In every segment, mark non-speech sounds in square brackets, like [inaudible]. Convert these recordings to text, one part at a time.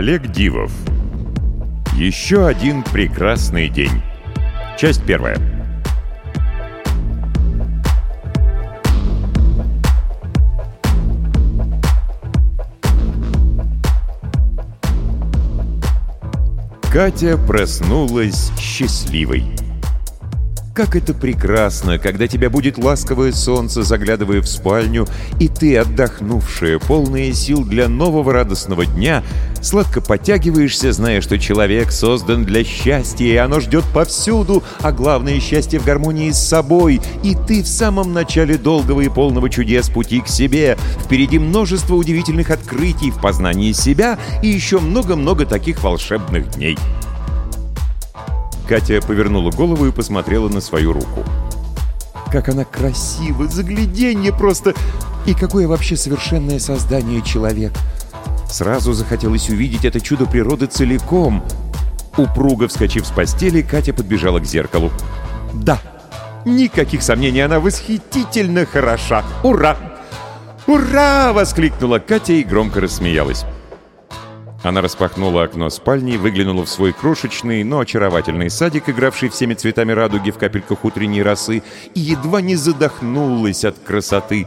Олег Дивов. Еще один прекрасный день. Часть первая. Катя проснулась счастливой. Как это прекрасно, когда тебя будет ласковое солнце, заглядывая в спальню, и ты, отдохнувшая, полная сил для нового радостного дня, сладко подтягиваешься, зная, что человек создан для счастья, и оно ждет повсюду, а главное — счастье в гармонии с собой, и ты в самом начале долгого и полного чудес пути к себе. Впереди множество удивительных открытий в познании себя и еще много-много таких волшебных дней. Катя повернула голову и посмотрела на свою руку. Как она красива, загляденье просто! И какое вообще совершенное создание человек! Сразу захотелось увидеть это чудо природы целиком. Упруго вскочив с постели, Катя подбежала к зеркалу. Да, никаких сомнений, она восхитительно хороша! Ура! «Ура!» — воскликнула Катя и громко рассмеялась. Она распахнула окно спальни, выглянула в свой крошечный, но очаровательный садик, игравший всеми цветами радуги в капельках утренней росы, и едва не задохнулась от красоты.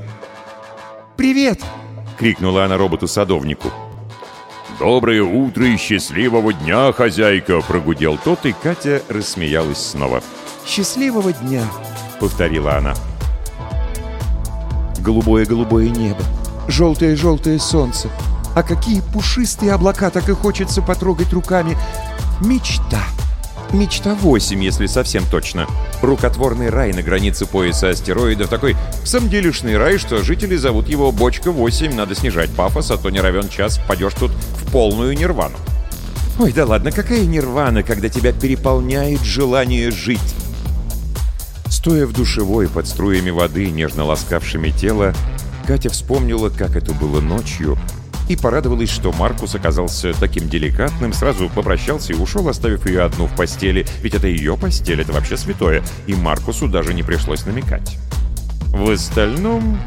«Привет!» — крикнула она роботу-садовнику. «Доброе утро и счастливого дня, хозяйка!» — прогудел тот, и Катя рассмеялась снова. «Счастливого дня!» — повторила она. Голубое-голубое небо, желтое-желтое солнце — а какие пушистые облака, так и хочется потрогать руками. Мечта. Мечта 8, если совсем точно. Рукотворный рай на границе пояса астероидов. Такой делешный рай, что жители зовут его Бочка 8. Надо снижать пафос, а то не равен час впадешь тут в полную нирвану. Ой, да ладно, какая нирвана, когда тебя переполняет желание жить? Стоя в душевой под струями воды, нежно ласкавшими тело, Катя вспомнила, как это было ночью, и порадовалась, что Маркус оказался таким деликатным, сразу попрощался и ушел, оставив ее одну в постели, ведь это ее постель, это вообще святое, и Маркусу даже не пришлось намекать. В остальном,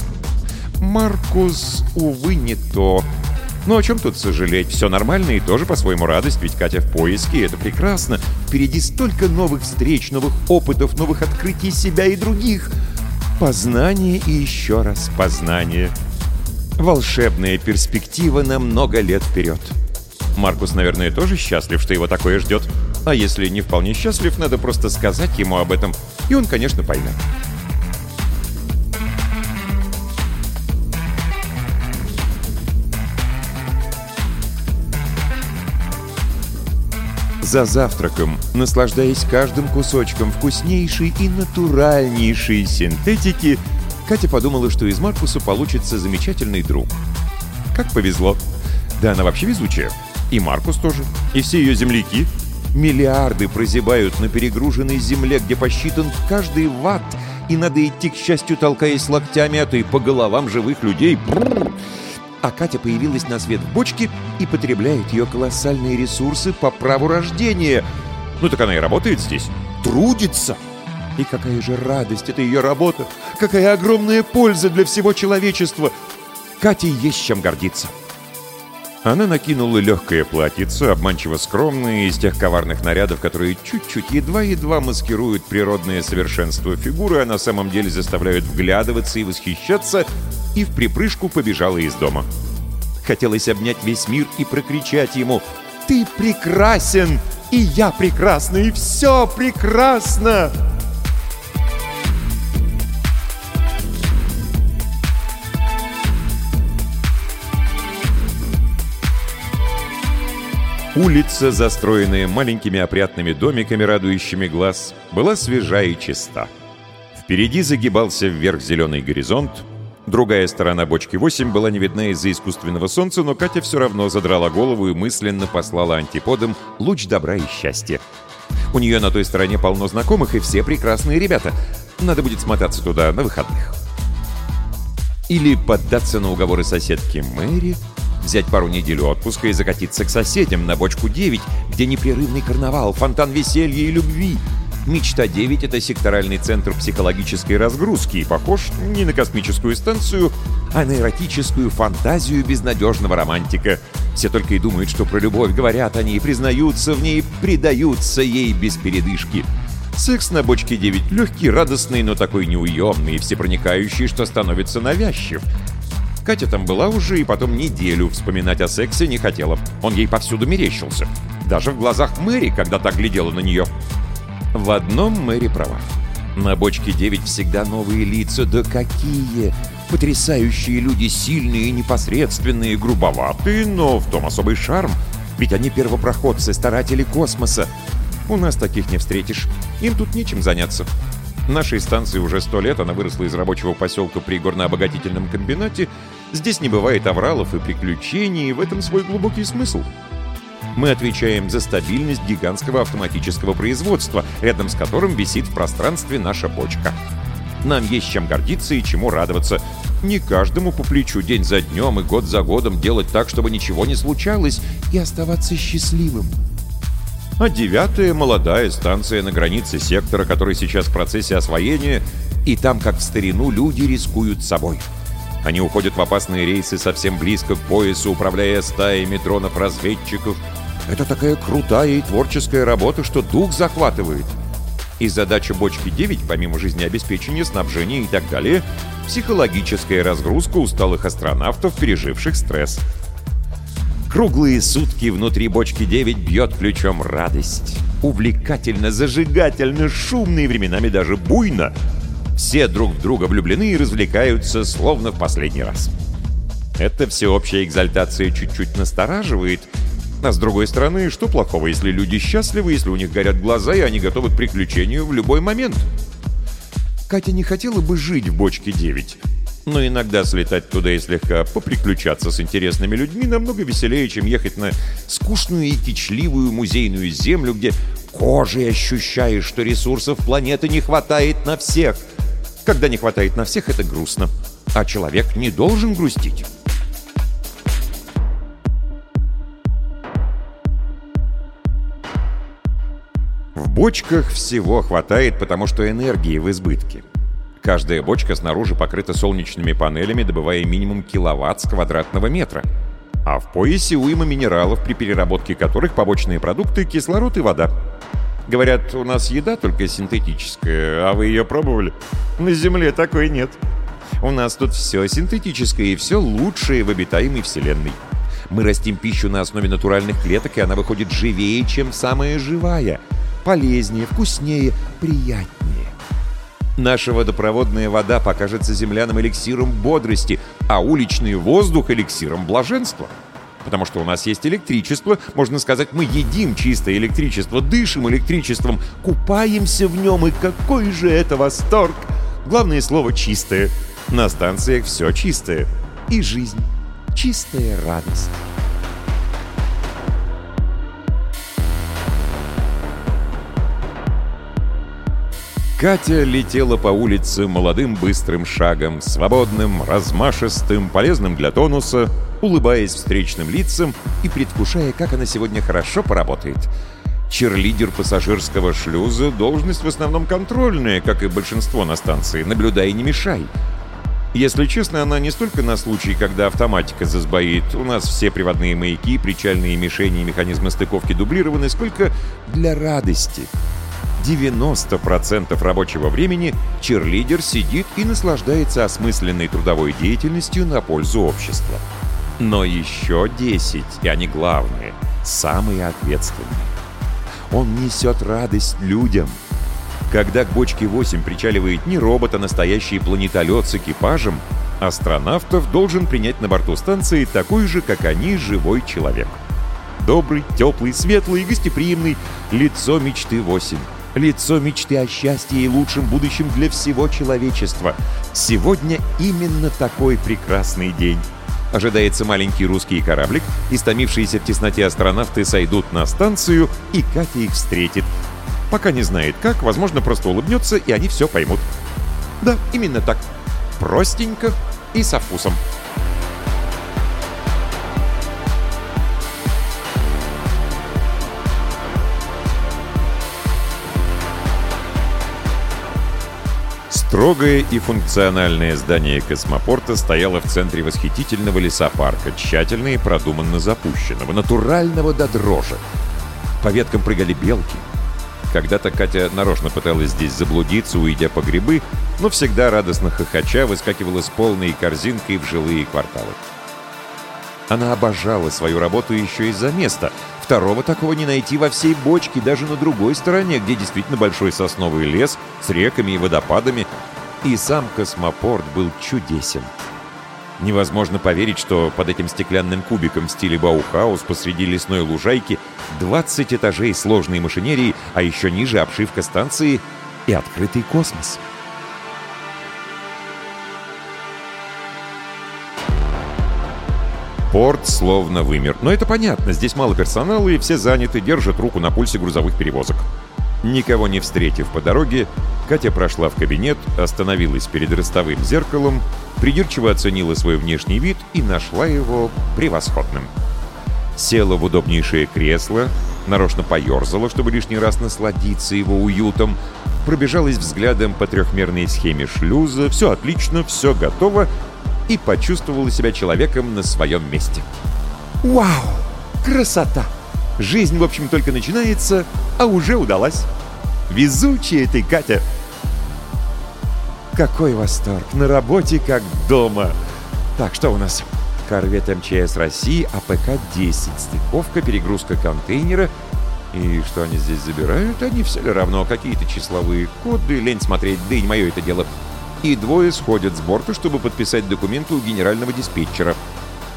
Маркус, увы, не то. Но о чем тут сожалеть? Все нормально и тоже по-своему радость, ведь Катя в поиске, это прекрасно. Впереди столько новых встреч, новых опытов, новых открытий себя и других. Познание и еще раз познание. Волшебная перспектива на много лет вперед. Маркус, наверное, тоже счастлив, что его такое ждет. А если не вполне счастлив, надо просто сказать ему об этом, и он, конечно, поймет. За завтраком, наслаждаясь каждым кусочком вкуснейшей и натуральнейшей синтетики, Катя подумала, что из Маркуса получится замечательный друг. Как повезло. Да она вообще везучая. И Маркус тоже. И все ее земляки. Миллиарды прозябают на перегруженной земле, где посчитан каждый ватт, и надо идти, к счастью, толкаясь локтями, а то и по головам живых людей. А Катя появилась на свет в бочке и потребляет ее колоссальные ресурсы по праву рождения. Ну так она и работает здесь. Трудится. И какая же радость, это ее работа! Какая огромная польза для всего человечества! Кате есть чем гордиться. Она накинула легкое платьице, обманчиво скромное, из тех коварных нарядов, которые чуть-чуть, едва-едва маскируют природное совершенство фигуры, а на самом деле заставляют вглядываться и восхищаться, и в припрыжку побежала из дома. Хотелось обнять весь мир и прокричать ему «Ты прекрасен! И я прекрасна! И все прекрасно!» Улица, застроенная маленькими опрятными домиками, радующими глаз, была свежа и чиста. Впереди загибался вверх зеленый горизонт, другая сторона бочки 8 была не видна из-за искусственного солнца, но Катя все равно задрала голову и мысленно послала антиподам луч добра и счастья. У нее на той стороне полно знакомых, и все прекрасные ребята. Надо будет смотаться туда на выходных. Или поддаться на уговоры соседки Мэри, взять пару недель отпуска и закатиться к соседям на бочку 9, где непрерывный карнавал, фонтан веселья и любви. Мечта 9 — это секторальный центр психологической разгрузки и похож не на космическую станцию, а на эротическую фантазию безнадежного романтика. Все только и думают, что про любовь говорят они, и признаются в ней, предаются ей без передышки. Секс на бочке 9 легкий, радостный, но такой неуемный и всепроникающий, что становится навязчив. Катя там была уже и потом неделю вспоминать о сексе не хотела. Он ей повсюду мерещился. Даже в глазах Мэри, когда так глядела на нее. В одном Мэри права. На бочке 9 всегда новые лица, да какие! Потрясающие люди, сильные, непосредственные, грубоватые, но в том особый шарм. Ведь они первопроходцы, старатели космоса. У нас таких не встретишь. Им тут нечем заняться. Нашей станции уже сто лет, она выросла из рабочего поселка при горнообогатительном комбинате. Здесь не бывает авралов и приключений, и в этом свой глубокий смысл. Мы отвечаем за стабильность гигантского автоматического производства, рядом с которым висит в пространстве наша бочка. Нам есть чем гордиться и чему радоваться. Не каждому по плечу день за днем и год за годом делать так, чтобы ничего не случалось, и оставаться счастливым. А девятая — молодая станция на границе сектора, который сейчас в процессе освоения, и там, как в старину, люди рискуют собой. Они уходят в опасные рейсы совсем близко к поясу, управляя стаями дронов-разведчиков. Это такая крутая и творческая работа, что дух захватывает. И задача бочки 9, помимо жизнеобеспечения, снабжения и так далее, психологическая разгрузка усталых астронавтов, переживших стресс. Круглые сутки внутри бочки 9 бьет ключом радость. Увлекательно, зажигательно, шумно и временами даже буйно. Все друг в друга влюблены и развлекаются, словно в последний раз. Эта всеобщая экзальтация чуть-чуть настораживает. А с другой стороны, что плохого, если люди счастливы, если у них горят глаза, и они готовы к приключению в любой момент? Катя не хотела бы жить в бочке 9 но иногда слетать туда и слегка поприключаться с интересными людьми намного веселее, чем ехать на скучную и кичливую музейную землю, где кожей ощущаешь, что ресурсов планеты не хватает на всех. Когда не хватает на всех, это грустно. А человек не должен грустить. В бочках всего хватает, потому что энергии в избытке. Каждая бочка снаружи покрыта солнечными панелями, добывая минимум киловатт с квадратного метра. А в поясе уйма минералов, при переработке которых побочные продукты — кислород и вода. Говорят, у нас еда только синтетическая, а вы ее пробовали? На Земле такой нет. У нас тут все синтетическое и все лучшее в обитаемой Вселенной. Мы растим пищу на основе натуральных клеток, и она выходит живее, чем самая живая. Полезнее, вкуснее, приятнее. Наша водопроводная вода покажется землянам эликсиром бодрости, а уличный воздух — эликсиром блаженства. Потому что у нас есть электричество, можно сказать, мы едим чистое электричество, дышим электричеством, купаемся в нем, и какой же это восторг! Главное слово «чистое». На станциях все чистое. И жизнь — чистая радость. Катя летела по улице молодым быстрым шагом, свободным, размашистым, полезным для тонуса, улыбаясь встречным лицам и предвкушая, как она сегодня хорошо поработает. Черлидер пассажирского шлюза — должность в основном контрольная, как и большинство на станции, наблюдай и не мешай. Если честно, она не столько на случай, когда автоматика засбоит, у нас все приводные маяки, причальные мишени и механизмы стыковки дублированы, сколько для радости — 90% рабочего времени черлидер сидит и наслаждается осмысленной трудовой деятельностью на пользу общества. Но еще 10, и они главные, самые ответственные. Он несет радость людям. Когда к бочке 8 причаливает не робот, а настоящий планетолет с экипажем, астронавтов должен принять на борту станции такой же, как они, живой человек. Добрый, теплый, светлый и гостеприимный, лицо мечты 8 лицо мечты о счастье и лучшем будущем для всего человечества. Сегодня именно такой прекрасный день. Ожидается маленький русский кораблик, истомившиеся в тесноте астронавты сойдут на станцию, и Катя их встретит. Пока не знает как, возможно, просто улыбнется, и они все поймут. Да, именно так. Простенько и со вкусом. Строгое и функциональное здание космопорта стояло в центре восхитительного лесопарка, тщательно и продуманно запущенного, натурального до дрожи. По веткам прыгали белки. Когда-то Катя нарочно пыталась здесь заблудиться, уйдя по грибы, но всегда радостно хохоча выскакивала с полной корзинкой в жилые кварталы. Она обожала свою работу еще из-за места. Второго такого не найти во всей бочке, даже на другой стороне, где действительно большой сосновый лес с реками и водопадами. И сам космопорт был чудесен. Невозможно поверить, что под этим стеклянным кубиком в стиле Баухаус посреди лесной лужайки 20 этажей сложной машинерии, а еще ниже обшивка станции и открытый космос. Порт словно вымер. Но это понятно, здесь мало персонала, и все заняты, держат руку на пульсе грузовых перевозок. Никого не встретив по дороге, Катя прошла в кабинет, остановилась перед ростовым зеркалом, придирчиво оценила свой внешний вид и нашла его превосходным. Села в удобнейшее кресло, нарочно поерзала, чтобы лишний раз насладиться его уютом, пробежалась взглядом по трехмерной схеме шлюза, все отлично, все готово, и почувствовала себя человеком на своем месте. Вау! Красота! Жизнь, в общем, только начинается, а уже удалась. Везучая ты, Катя! Какой восторг! На работе как дома! Так, что у нас? Корвет МЧС России АПК-10. Стыковка, перегрузка контейнера. И что они здесь забирают? А не все ли равно? Какие-то числовые коды? Лень смотреть, да и не мое это дело и двое сходят с борта, чтобы подписать документы у генерального диспетчера.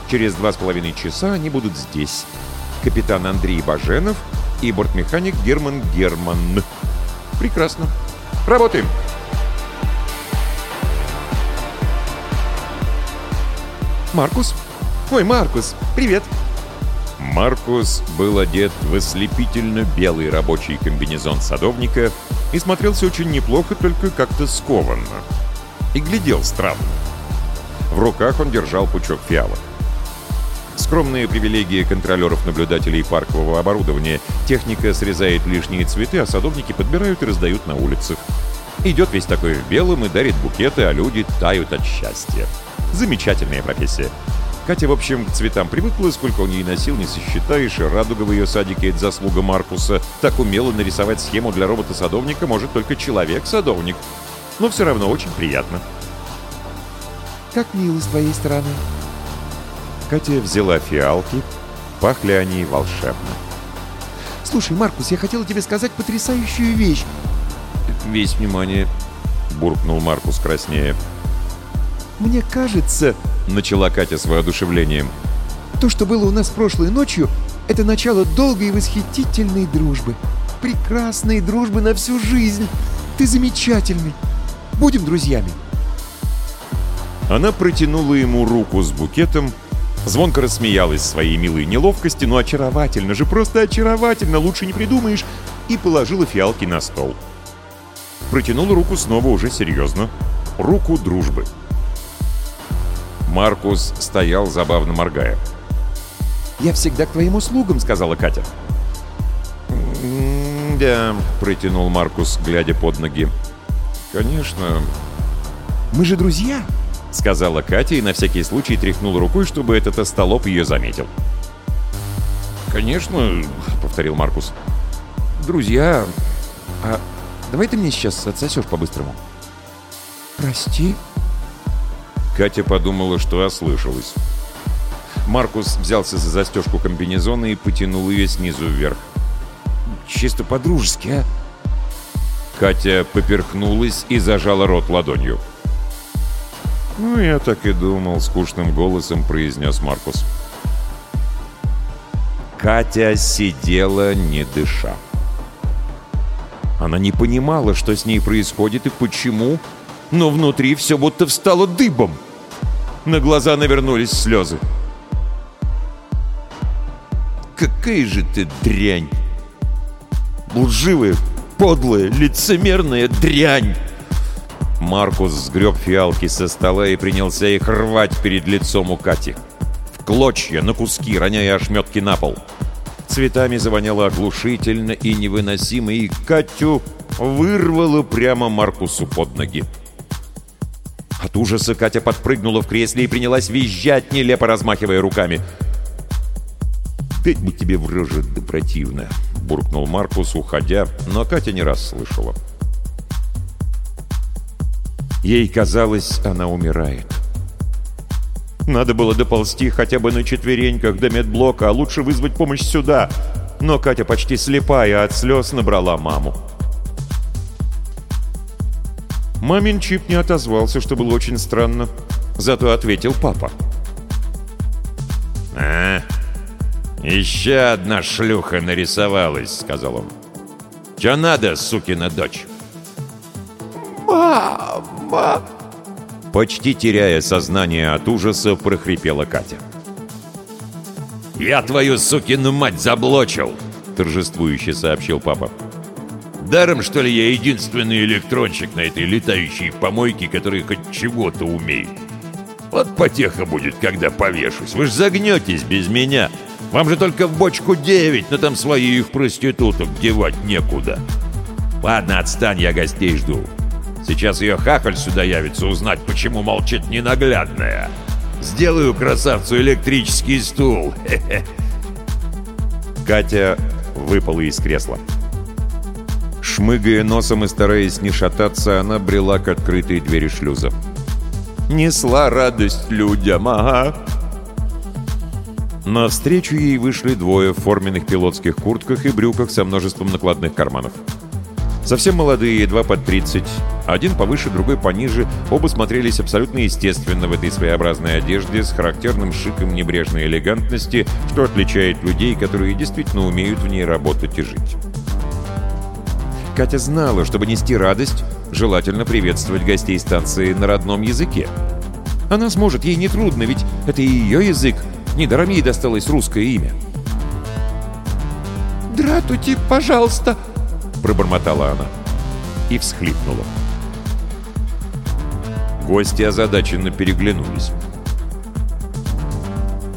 Через два с половиной часа они будут здесь. Капитан Андрей Баженов и бортмеханик Герман Герман. Прекрасно. Работаем. Маркус? Ой, Маркус, привет. Маркус был одет в ослепительно белый рабочий комбинезон садовника и смотрелся очень неплохо, только как-то скованно и глядел странно. В руках он держал пучок фиалок. Скромные привилегии контролеров-наблюдателей паркового оборудования. Техника срезает лишние цветы, а садовники подбирают и раздают на улицах. Идет весь такой в белом и дарит букеты, а люди тают от счастья. Замечательная профессия. Катя, в общем, к цветам привыкла, сколько он ей носил, не сосчитаешь, и радуга в ее садике — это заслуга Маркуса. Так умело нарисовать схему для робота-садовника может только человек-садовник но все равно очень приятно. «Как мило с твоей стороны». Катя взяла фиалки, пахли они волшебно. «Слушай, Маркус, я хотела тебе сказать потрясающую вещь». «Весь внимание», — буркнул Маркус краснее. «Мне кажется...» — начала Катя с воодушевлением. «То, что было у нас прошлой ночью, это начало долгой и восхитительной дружбы. Прекрасной дружбы на всю жизнь. Ты замечательный. Будем друзьями?» Она протянула ему руку с букетом, звонко рассмеялась своей милой неловкости, но очаровательно же, просто очаровательно, лучше не придумаешь, и положила фиалки на стол. Протянула руку снова уже серьезно. Руку дружбы. Маркус стоял, забавно моргая. «Я всегда к твоим услугам», — сказала Катя. «Да», — протянул Маркус, глядя под ноги. «Конечно. Мы же друзья!» — сказала Катя и на всякий случай тряхнула рукой, чтобы этот остолоп ее заметил. «Конечно», — повторил Маркус. «Друзья, а давай ты мне сейчас отсосешь по-быстрому». «Прости?» Катя подумала, что ослышалась. Маркус взялся за застежку комбинезона и потянул ее снизу вверх. «Чисто по-дружески, а?» Катя поперхнулась и зажала рот ладонью. «Ну, я так и думал», — скучным голосом произнес Маркус. Катя сидела, не дыша. Она не понимала, что с ней происходит и почему, но внутри все будто встало дыбом. На глаза навернулись слезы. «Какая же ты дрянь! Лживая, подлая, лицемерная дрянь!» Маркус сгреб фиалки со стола и принялся их рвать перед лицом у Кати. В клочья, на куски, роняя ошметки на пол. Цветами завоняло оглушительно и невыносимо, и Катю вырвало прямо Маркусу под ноги. От ужаса Катя подпрыгнула в кресле и принялась визжать, нелепо размахивая руками. «Петь бы тебе в роже, да противно!» — буркнул Маркус, уходя, но Катя не раз слышала. Ей казалось, она умирает. Надо было доползти хотя бы на четвереньках до медблока, а лучше вызвать помощь сюда. Но Катя почти слепая от слез набрала маму. Мамин чип не отозвался, что было очень странно. Зато ответил папа. «А, еще одна шлюха нарисовалась», — сказал он. «Че надо, сукина дочь?» «Мама!» Почти теряя сознание от ужаса, прохрипела Катя. «Я твою сукину мать заблочил!» — торжествующе сообщил папа. «Даром, что ли, я единственный электронщик на этой летающей помойке, который хоть чего-то умеет? Вот потеха будет, когда повешусь. Вы ж загнетесь без меня. Вам же только в бочку девять, но там своих проституток девать некуда. Ладно, отстань, я гостей жду. Сейчас ее хахаль сюда явится узнать, почему молчит ненаглядная. Сделаю красавцу электрический стул. [laughs] Катя выпала из кресла. Шмыгая носом и стараясь не шататься, она брела к открытой двери шлюза. Несла радость людям, ага. Навстречу ей вышли двое в форменных пилотских куртках и брюках со множеством накладных карманов. Совсем молодые, едва под 30. Один повыше, другой пониже. Оба смотрелись абсолютно естественно в этой своеобразной одежде с характерным шиком небрежной элегантности, что отличает людей, которые действительно умеют в ней работать и жить. Катя знала, чтобы нести радость, желательно приветствовать гостей станции на родном языке. Она сможет, ей нетрудно, ведь это ее язык. Недаром ей досталось русское имя. «Дратути, пожалуйста!» пробормотала она и всхлипнула. Гости озадаченно переглянулись.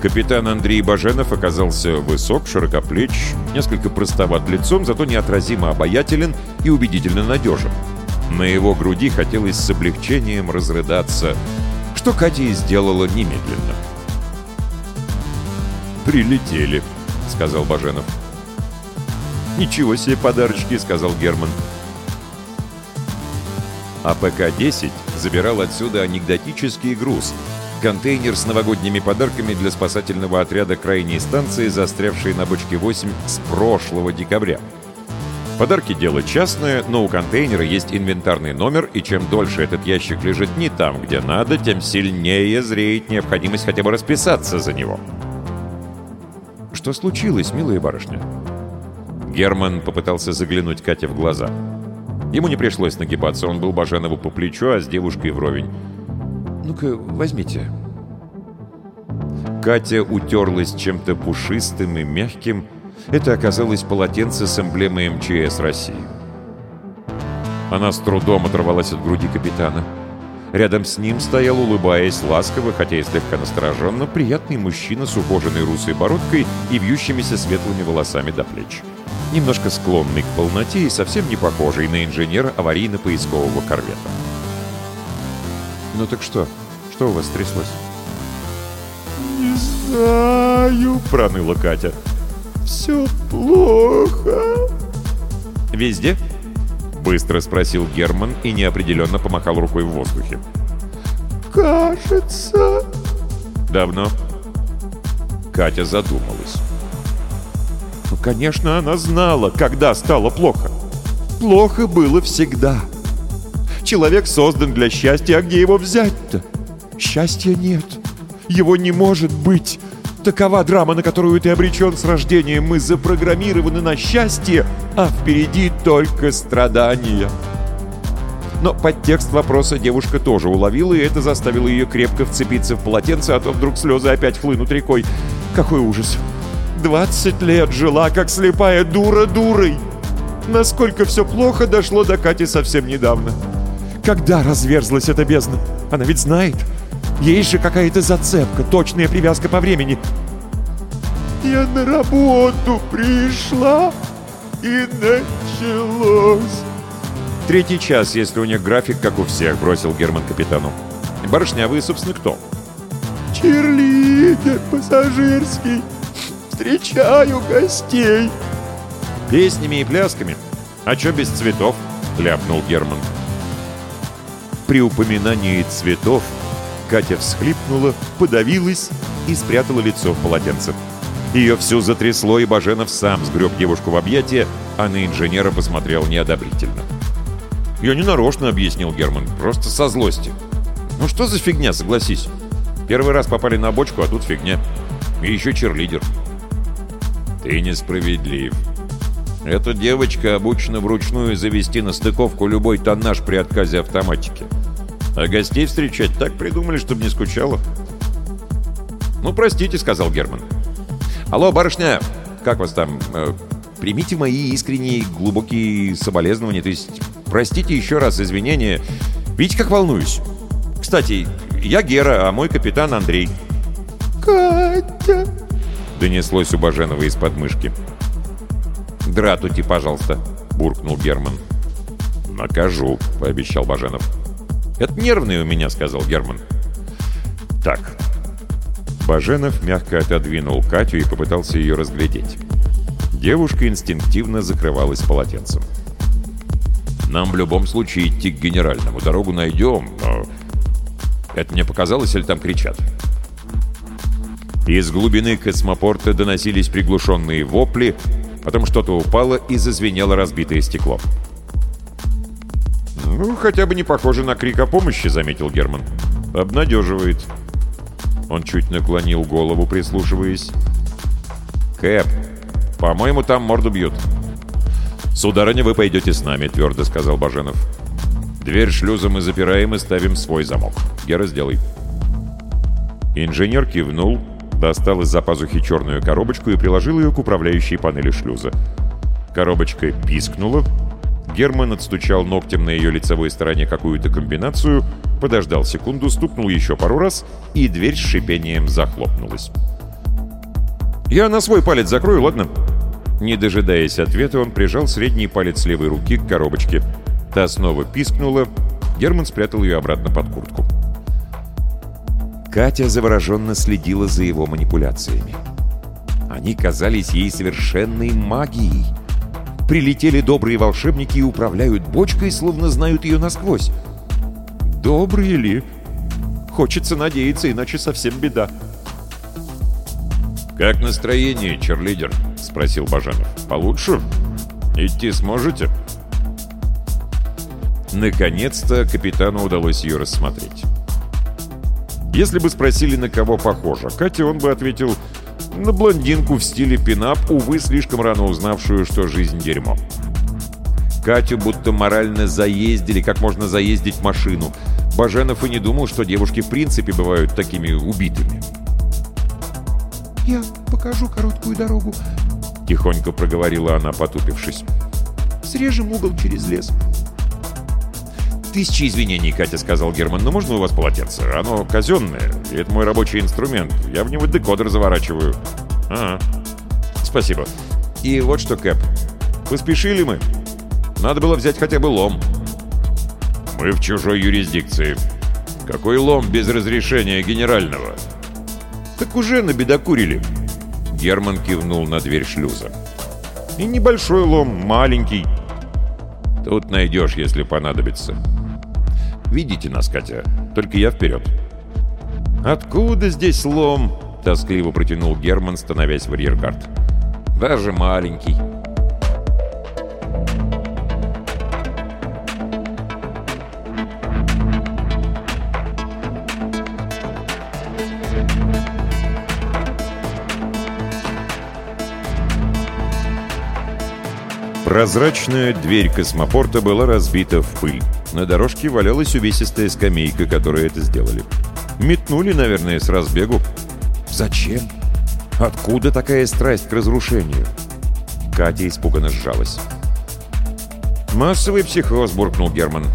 Капитан Андрей Баженов оказался высок, широкоплеч, несколько простоват лицом, зато неотразимо обаятелен и убедительно надежен. На его груди хотелось с облегчением разрыдаться, что Катя и сделала немедленно. «Прилетели», — сказал Баженов. «Ничего себе подарочки», — сказал Герман. АПК-10 забирал отсюда анекдотический груз — контейнер с новогодними подарками для спасательного отряда крайней станции, застрявшей на бочке 8 с прошлого декабря. Подарки — дело частное, но у контейнера есть инвентарный номер, и чем дольше этот ящик лежит не там, где надо, тем сильнее зреет необходимость хотя бы расписаться за него. «Что случилось, милая барышня?» Герман попытался заглянуть Кате в глаза. Ему не пришлось нагибаться, он был Баженову по плечу, а с девушкой вровень. «Ну-ка, возьмите». Катя утерлась чем-то пушистым и мягким. Это оказалось полотенце с эмблемой МЧС России. Она с трудом оторвалась от груди капитана. Рядом с ним стоял, улыбаясь ласково, хотя и слегка настороженно, приятный мужчина с ухоженной русой бородкой и вьющимися светлыми волосами до плеч немножко склонный к полноте и совсем не похожий на инженера аварийно-поискового корвета. «Ну так что? Что у вас тряслось?» «Не знаю», — проныла Катя. «Все плохо». «Везде?» — быстро спросил Герман и неопределенно помахал рукой в воздухе. «Кажется...» «Давно?» Катя задумалась. Ну, конечно, она знала, когда стало плохо. Плохо было всегда. Человек создан для счастья, а где его взять-то? Счастья нет. Его не может быть. Такова драма, на которую ты обречен с рождения. Мы запрограммированы на счастье, а впереди только страдания. Но подтекст вопроса девушка тоже уловила, и это заставило ее крепко вцепиться в полотенце, а то вдруг слезы опять хлынут рекой. Какой ужас! 20 лет жила, как слепая дура дурой. Насколько все плохо дошло до Кати совсем недавно. Когда разверзлась эта бездна? Она ведь знает. Есть же какая-то зацепка, точная привязка по времени. Я на работу пришла, и началось. Третий час, если у них график, как у всех, бросил Герман капитану. Барышня, а вы, собственно, кто? Черлидер пассажирский. Встречаю гостей. Песнями и плясками. А чё без цветов? Ляпнул Герман. При упоминании цветов Катя всхлипнула, подавилась и спрятала лицо в полотенце. Ее всю затрясло, и Баженов сам сгреб девушку в объятия, а на инженера посмотрел неодобрительно. «Я не нарочно», — объяснил Герман, — «просто со злости». «Ну что за фигня, согласись? Первый раз попали на бочку, а тут фигня. И еще черлидер». «Ты несправедлив. Эта девочка обучена вручную завести на стыковку любой тоннаж при отказе автоматики. А гостей встречать так придумали, чтобы не скучала». «Ну, простите», — сказал Герман. «Алло, барышня, как вас там? Э, примите мои искренние глубокие соболезнования, то есть простите еще раз извинения. Видите, как волнуюсь? Кстати, я Гера, а мой капитан Андрей». «Катя!» — донеслось у Баженова из подмышки. «Дратути, пожалуйста», — буркнул Герман. «Накажу», — пообещал Баженов. «Это нервный у меня», — сказал Герман. «Так, Баженов мягко отодвинул Катю и попытался ее разглядеть. Девушка инстинктивно закрывалась полотенцем. «Нам в любом случае идти к генеральному. Дорогу найдем, но...» «Это мне показалось, или там кричат?» Из глубины космопорта доносились приглушенные вопли, потом что-то упало и зазвенело разбитое стекло. «Ну, хотя бы не похоже на крик о помощи», — заметил Герман. «Обнадеживает». Он чуть наклонил голову, прислушиваясь. «Кэп, по-моему, там морду бьют». «Сударыня, вы пойдете с нами», — твердо сказал Баженов. «Дверь шлюза мы запираем и ставим свой замок. Гера, сделай». Инженер кивнул, достал из-за пазухи черную коробочку и приложил ее к управляющей панели шлюза. Коробочка пискнула. Герман отстучал ногтем на ее лицевой стороне какую-то комбинацию — подождал секунду, стукнул еще пару раз, и дверь с шипением захлопнулась. «Я на свой палец закрою, ладно?» Не дожидаясь ответа, он прижал средний палец левой руки к коробочке. Та снова пискнула. Герман спрятал ее обратно под куртку. Катя завороженно следила за его манипуляциями. Они казались ей совершенной магией. Прилетели добрые волшебники и управляют бочкой, словно знают ее насквозь. Добрые ли? Хочется надеяться, иначе совсем беда. «Как настроение, черлидер?» — спросил Баженов. «Получше? Идти сможете?» Наконец-то капитану удалось ее рассмотреть. Если бы спросили, на кого похожа, Катя, он бы ответил на блондинку в стиле пинап, увы, слишком рано узнавшую, что жизнь — дерьмо. Катю будто морально заездили, как можно заездить машину. Баженов и не думал, что девушки в принципе бывают такими убитыми. «Я покажу короткую дорогу», — тихонько проговорила она, потупившись. «Срежем угол через лес». «Тысячи извинений, Катя», — сказал Герман, — «но можно у вас полотенце? Оно казенное, и это мой рабочий инструмент. Я в него декодер заворачиваю». «Ага, спасибо. И вот что, Кэп, поспешили мы?» Надо было взять хотя бы лом. Мы в чужой юрисдикции. Какой лом без разрешения генерального? Так уже набедокурили. Герман кивнул на дверь шлюза. И небольшой лом, маленький. Тут найдешь, если понадобится. Видите нас, Катя? Только я вперед. Откуда здесь лом? Тоскливо протянул Герман, становясь в арьергард. Даже маленький. Прозрачная дверь космопорта была разбита в пыль. На дорожке валялась увесистая скамейка, которую это сделали. Метнули, наверное, с разбегу. Зачем? Откуда такая страсть к разрушению? Катя испуганно сжалась. «Массовый психоз», — буркнул Герман.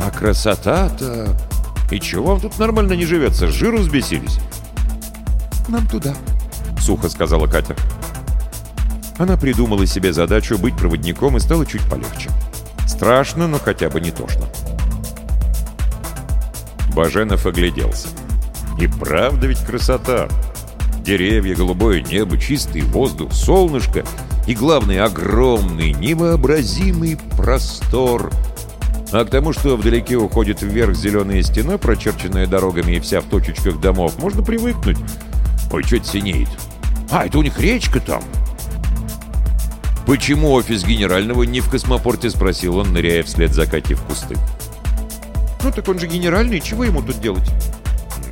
«А красота-то... И чего вам тут нормально не живется? Жиру взбесились?» «Нам туда», — сухо сказала Катя. Она придумала себе задачу быть проводником и стало чуть полегче. Страшно, но хотя бы не тошно. Баженов огляделся. И правда ведь красота. Деревья, голубое небо, чистый воздух, солнышко и, главное, огромный, невообразимый простор. А к тому, что вдалеке уходит вверх зеленая стена, прочерченная дорогами и вся в точечках домов, можно привыкнуть. Ой, что это синеет? А, это у них речка там. «Почему офис генерального не в космопорте?» — спросил он, ныряя вслед за Катей в кусты. Ну так он же генеральный, чего ему тут делать?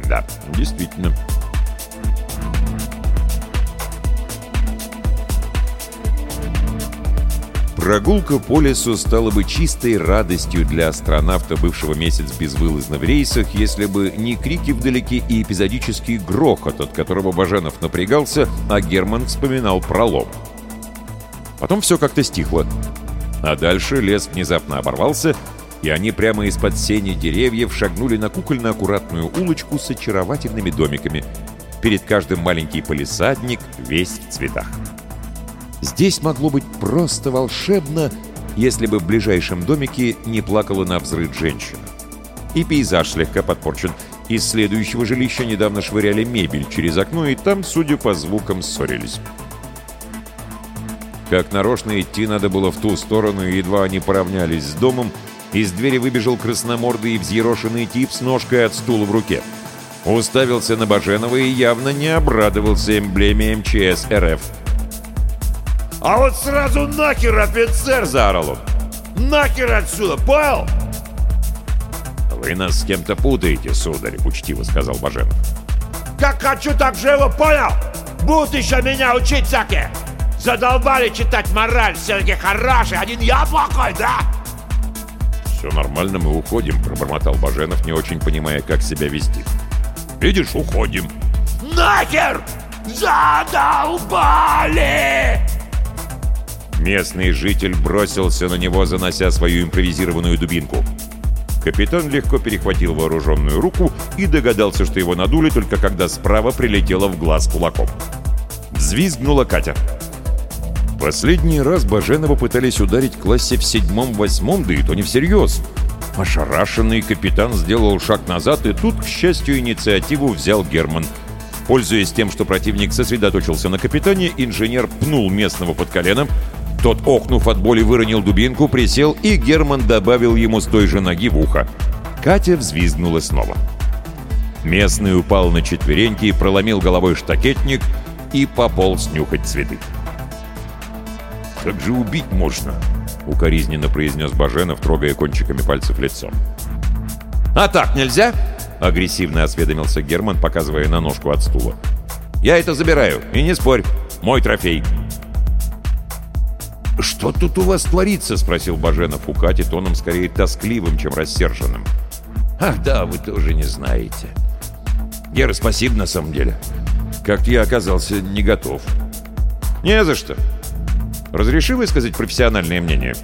Да, действительно. Прогулка по лесу стала бы чистой радостью для астронавта, бывшего месяц безвылазно в рейсах, если бы не крики вдалеке и эпизодический грохот, от которого Баженов напрягался, а Герман вспоминал пролом. Потом все как-то стихло. А дальше лес внезапно оборвался, и они прямо из-под сени деревьев шагнули на кукольно-аккуратную улочку с очаровательными домиками. Перед каждым маленький полисадник, весь в цветах. Здесь могло быть просто волшебно, если бы в ближайшем домике не плакала на взрыв женщина. И пейзаж слегка подпорчен. Из следующего жилища недавно швыряли мебель через окно, и там, судя по звукам, ссорились. Как нарочно идти надо было в ту сторону, и едва они поравнялись с домом, из двери выбежал красномордый и взъерошенный тип с ножкой от стула в руке. Уставился на Баженова и явно не обрадовался эмблеме МЧС РФ. «А вот сразу нахер, офицер!» — заорал он. «Нахер отсюда, понял?» «Вы нас с кем-то путаете, сударь», — учтиво сказал Баженов. «Как хочу, так живо, понял? Будут еще меня учить всякие! Задолбали читать мораль, все таки хорошие, один я плохой, да?» «Все нормально, мы уходим», — пробормотал Баженов, не очень понимая, как себя вести. «Видишь, уходим». «Нахер! Задолбали!» Местный житель бросился на него, занося свою импровизированную дубинку. Капитан легко перехватил вооруженную руку и догадался, что его надули, только когда справа прилетела в глаз кулаком. Взвизгнула Катя. Последний раз Баженова пытались ударить в классе в седьмом-восьмом, да и то не всерьез. Ошарашенный капитан сделал шаг назад, и тут, к счастью, инициативу взял Герман. Пользуясь тем, что противник сосредоточился на капитане, инженер пнул местного под коленом, тот, охнув от боли, выронил дубинку, присел, и Герман добавил ему с той же ноги в ухо. Катя взвизгнула снова. Местный упал на четвереньки, проломил головой штакетник и пополз нюхать цветы. «Как же убить можно?» — укоризненно произнес Баженов, трогая кончиками пальцев лицо. «А так нельзя?» — агрессивно осведомился Герман, показывая на ножку от стула. «Я это забираю, и не спорь, мой трофей». «Что тут у вас творится?» — спросил Баженов у Кати тоном скорее тоскливым, чем рассерженным. «Ах, да, вы тоже не знаете. Гера, спасибо на самом деле. Как я оказался не готов». «Не за что. Разреши высказать профессиональное мнение?»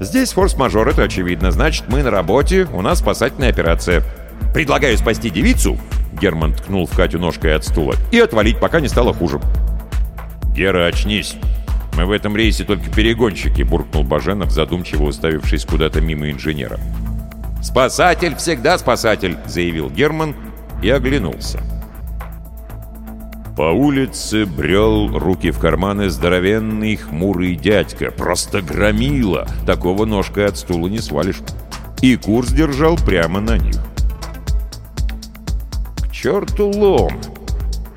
«Здесь форс-мажор, это очевидно. Значит, мы на работе, у нас спасательная операция. Предлагаю спасти девицу», — Герман ткнул в Катю ножкой от стула, «и отвалить, пока не стало хуже». «Гера, очнись!» «Мы в этом рейсе только перегонщики», — буркнул Баженов, задумчиво уставившись куда-то мимо инженера. «Спасатель всегда спасатель», — заявил Герман и оглянулся. По улице брел руки в карманы здоровенный хмурый дядька. Просто громила. Такого ножкой от стула не свалишь. И курс держал прямо на них. «К черту лом!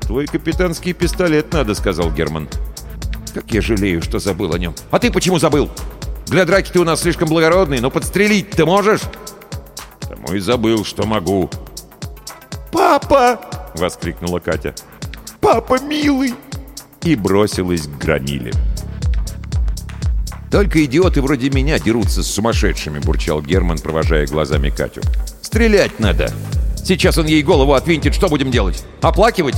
Твой капитанский пистолет надо», — сказал Герман. Как я жалею, что забыл о нем. А ты почему забыл? Для драки ты у нас слишком благородный, но подстрелить ты можешь? Тому и забыл, что могу. «Папа!» — воскликнула Катя. «Папа, милый!» И бросилась к громиле. «Только идиоты вроде меня дерутся с сумасшедшими», — бурчал Герман, провожая глазами Катю. «Стрелять надо! Сейчас он ей голову отвинтит, что будем делать? Оплакивать?»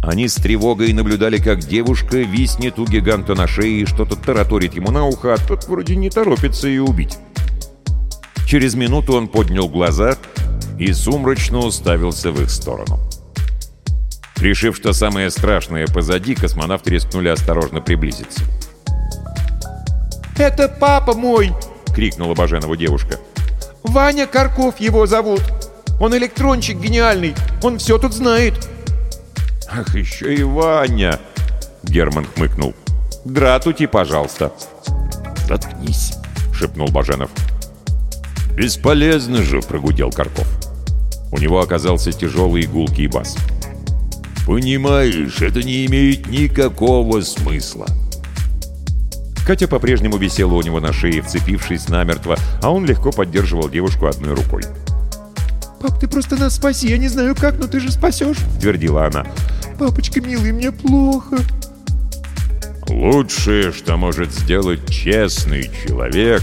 Они с тревогой наблюдали, как девушка виснет у гиганта на шее и что-то тараторит ему на ухо, а тот вроде не торопится ее убить. Через минуту он поднял глаза и сумрачно уставился в их сторону. Решив, что самое страшное позади, космонавты рискнули осторожно приблизиться. «Это папа мой!» — крикнула Баженову девушка. Ваня Карков его зовут. Он электрончик гениальный. Он все тут знает. Ах, еще и Ваня. Герман хмыкнул. Дратути, пожалуйста. Заткнись, шепнул Баженов. «Бесполезно же!» — прогудел Карков. У него оказался тяжелый игулкий бас. «Понимаешь, это не имеет никакого смысла!» Катя по-прежнему висела у него на шее, вцепившись намертво, а он легко поддерживал девушку одной рукой. «Пап, ты просто нас спаси, я не знаю как, но ты же спасешь!» — твердила она. «Папочка милый, мне плохо!» «Лучшее, что может сделать честный человек,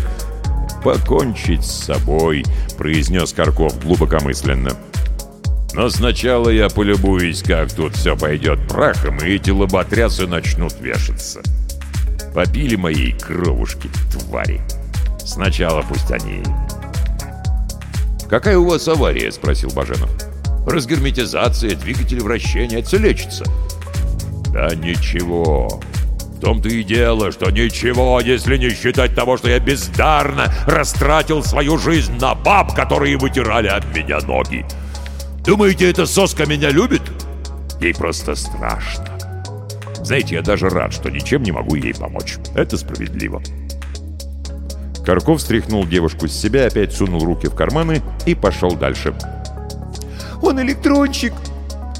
покончить с собой», — произнес Карков глубокомысленно. «Но сначала я полюбуюсь, как тут все пойдет прахом, и эти лоботрясы начнут вешаться. Попили моей кровушки, твари. Сначала пусть они...» «Какая у вас авария?» — спросил Баженов. «Разгерметизация, двигатель вращения, это лечится». «Да ничего. В том-то и дело, что ничего, если не считать того, что я бездарно растратил свою жизнь на баб, которые вытирали об меня ноги. Думаете, эта соска меня любит? Ей просто страшно. Знаете, я даже рад, что ничем не могу ей помочь. Это справедливо. Карков стряхнул девушку с себя, опять сунул руки в карманы и пошел дальше. «Он электронщик!»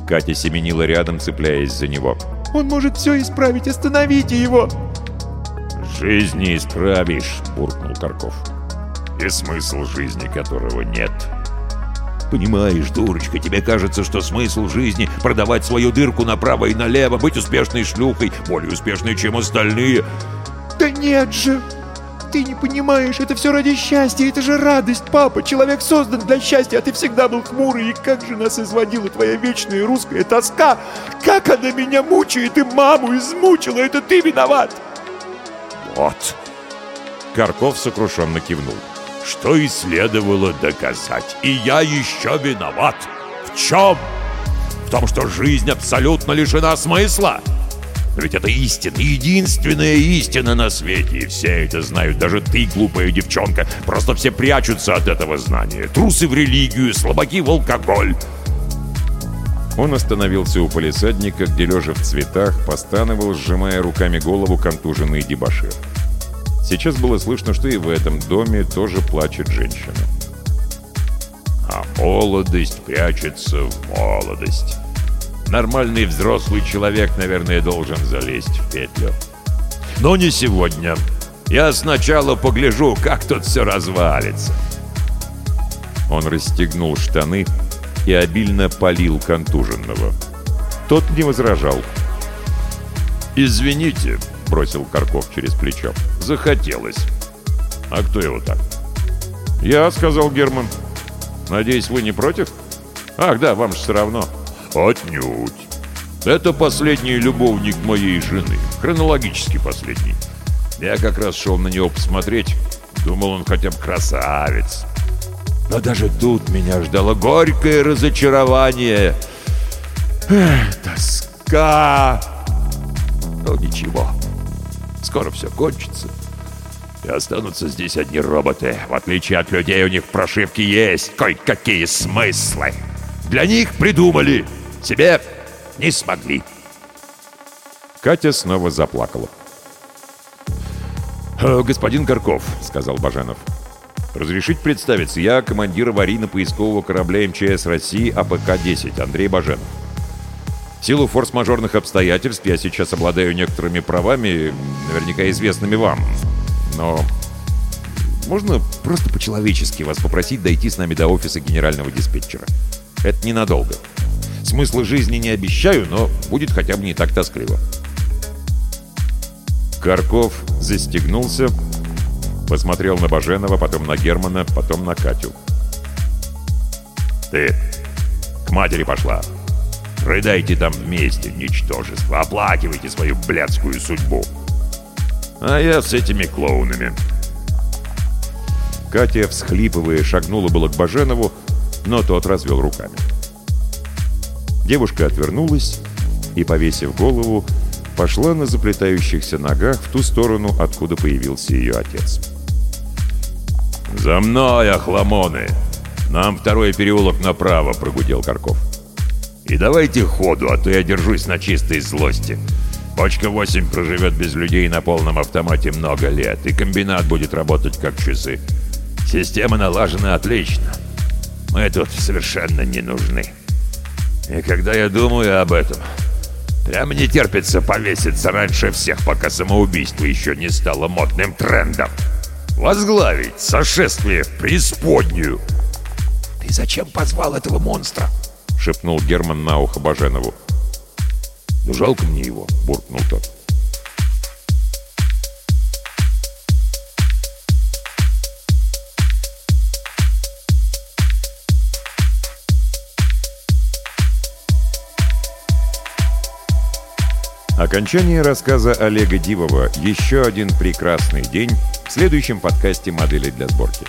Катя семенила рядом, цепляясь за него. «Он может все исправить! Остановите его!» «Жизнь не исправишь!» — буркнул Карков. «И смысл жизни которого нет!» Понимаешь, дурочка, тебе кажется, что смысл жизни — продавать свою дырку направо и налево, быть успешной шлюхой, более успешной, чем остальные. Да нет же! Ты не понимаешь, это все ради счастья, это же радость, папа. Человек создан для счастья, а ты всегда был хмурый. И как же нас изводила твоя вечная русская тоска. Как она меня мучает и маму измучила, это ты виноват. Вот. Карков сокрушенно кивнул. Что и следовало доказать. И я еще виноват. В чем? В том, что жизнь абсолютно лишена смысла. Но ведь это истина, единственная истина на свете. И все это знают, даже ты, глупая девчонка. Просто все прячутся от этого знания. Трусы в религию, слабаки в алкоголь. Он остановился у полисадника, где, лежа в цветах, постановал, сжимая руками голову контуженный дебошир. Сейчас было слышно, что и в этом доме тоже плачет женщина. А молодость прячется в молодость. Нормальный взрослый человек, наверное, должен залезть в петлю. Но не сегодня. Я сначала погляжу, как тут все развалится. Он расстегнул штаны и обильно полил контуженного. Тот не возражал. «Извините», — бросил Карков через плечо. «Захотелось». «А кто его так?» «Я», — сказал Герман. «Надеюсь, вы не против?» «Ах, да, вам же все равно». «Отнюдь. Это последний любовник моей жены. Хронологически последний. Я как раз шел на него посмотреть. Думал, он хотя бы красавец. Но даже тут меня ждало горькое разочарование. Эх, тоска. Но ничего. Скоро все кончится. И останутся здесь одни роботы. В отличие от людей, у них в прошивке есть кое-какие смыслы. Для них придумали. Себе не смогли. Катя снова заплакала. «Э, «Господин Горков», — сказал Баженов, — «разрешить представиться, я командир аварийно-поискового корабля МЧС России АПК-10, Андрей Баженов. В силу форс-мажорных обстоятельств я сейчас обладаю некоторыми правами, наверняка известными вам. Но можно просто по-человечески вас попросить дойти с нами до офиса генерального диспетчера? Это ненадолго. Смысла жизни не обещаю, но будет хотя бы не так тоскливо. Карков застегнулся, посмотрел на Баженова, потом на Германа, потом на Катю. «Ты к матери пошла. Рыдайте там вместе, ничтожество. Оплакивайте свою блядскую судьбу. А я с этими клоунами». Катя, всхлипывая, шагнула было к Баженову, но тот развел руками. Девушка отвернулась и, повесив голову, пошла на заплетающихся ногах в ту сторону, откуда появился ее отец. «За мной, охламоны! Нам второй переулок направо», — прогудел Карков. «И давайте ходу, а то я держусь на чистой злости. Бочка 8 проживет без людей на полном автомате много лет, и комбинат будет работать как часы. Система налажена отлично. Мы тут совершенно не нужны. И когда я думаю об этом, прямо не терпится повеситься раньше всех, пока самоубийство еще не стало модным трендом. Возглавить сошествие в преисподнюю. «Ты зачем позвал этого монстра?» — шепнул Герман на ухо Баженову. «Ну жалко мне его», — буркнул тот. Окончание рассказа Олега Дивова «Еще один прекрасный день» в следующем подкасте «Модели для сборки».